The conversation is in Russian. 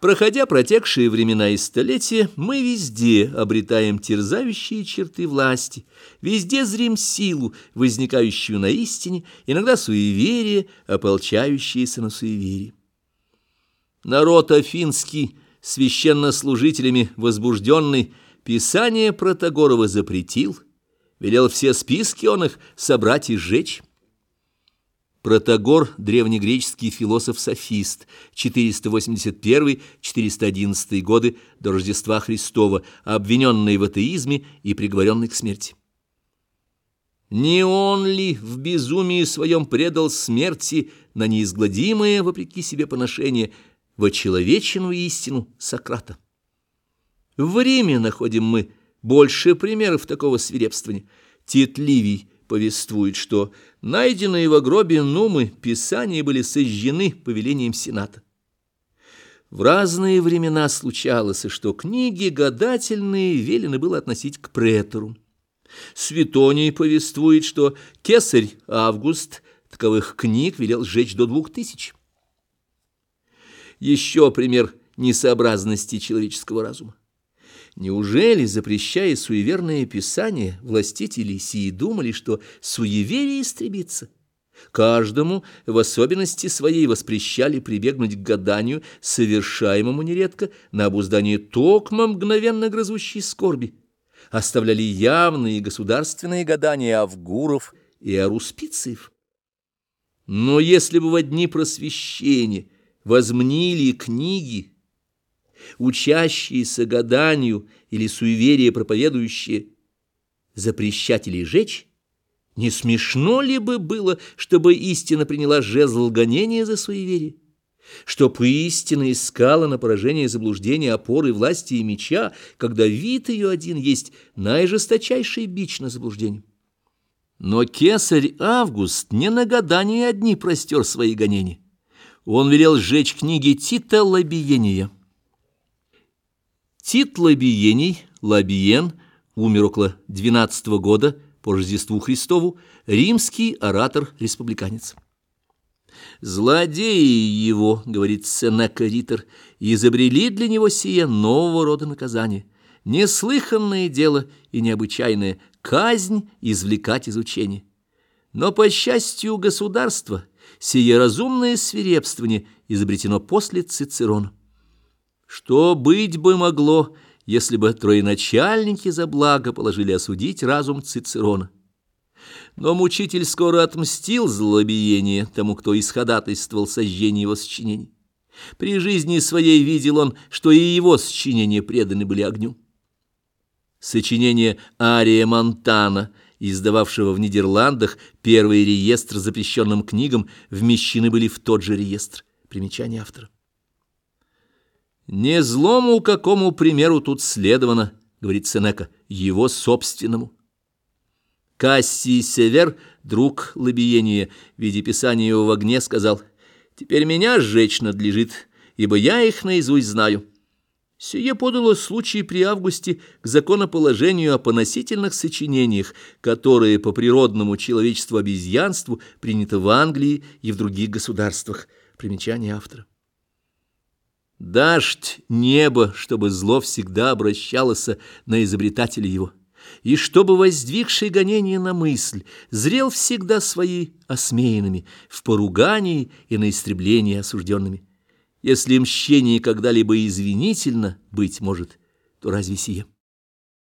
Проходя протекшие времена и столетия, мы везде обретаем терзающие черты власти, везде зрим силу, возникающую на истине, иногда суеверие, ополчающееся на суеверие. Народ афинский, священнослужителями возбужденный, Писание Протагорова запретил, велел все списки он их собрать и сжечь. Протагор – древнегреческий философ-софист, 481-411 годы до Рождества Христова, обвиненный в атеизме и приговоренный к смерти. Не он ли в безумии своем предал смерти на неизгладимое, вопреки себе, поношение в очеловеченную истину Сократа? В Риме находим мы больше примеров такого свирепствования. Тит Ливий – повествует, что найденные в гробе Нумы писания были сожжены повелением Сената. В разные времена случалось, что книги гадательные велено было относить к претору. Светоний повествует, что кесарь Август таковых книг велел сжечь до двух тысяч. Еще пример несообразности человеческого разума. Неужели, запрещая суеверное писание, властители сии думали, что суеверие истребится? Каждому в особенности своей воспрещали прибегнуть к гаданию, совершаемому нередко на обуздание токма мгновенно грозущей скорби. Оставляли явные государственные гадания Авгуров и Аруспициев. Но если бы в дни просвещения возмнили книги, учащиеся гаданию или суеверие проповедующие, запрещать или жечь, не смешно ли бы было, чтобы истина приняла жезл гонения за суеверие? Чтоб истина искала на поражение заблуждения опоры власти и меча, когда вид ее один есть наижесточайший бич на заблуждение. Но кесарь Август не на гадание одни простер свои гонения. Он велел сжечь книги Тита Лабиения. Тит Лабиений, Лабиен, умер около 12 года по Рождеству Христову, римский оратор-республиканец. «Злодеи его, — говорит Сенека Ритер, — изобрели для него сие нового рода наказание, неслыханное дело и необычайное, казнь извлекать из учения. Но, по счастью государства, сие разумное свирепствование изобретено после Цицерона. Что быть бы могло, если бы троеначальники за благо положили осудить разум Цицерона? Но мучитель скоро отмстил злобиение тому, кто исходатайствовал сожжение его сочинений. При жизни своей видел он, что и его сочинения преданы были огню. Сочинение Ария Монтана, издававшего в Нидерландах первый реестр запрещенным книгам, вмещены были в тот же реестр. Примечание автора. «Не злому какому примеру тут следовано, — говорит Сенека, — его собственному». Кассий Север, друг Лабиения, в виде писания его в огне, сказал, «Теперь меня сжечь надлежит, ибо я их наизусть знаю». Сие подало случай при августе к законоположению о поносительных сочинениях, которые по природному человечеству обезьянству приняты в Англии и в других государствах. Примечание автора. Дождь небо, чтобы зло всегда обращалось на изобретателя его, и чтобы воздвигший гонение на мысль зрел всегда свои осмеянными, в поругании и на истреблении осужденными. Если мщение когда-либо извинительно быть может, то разве сие?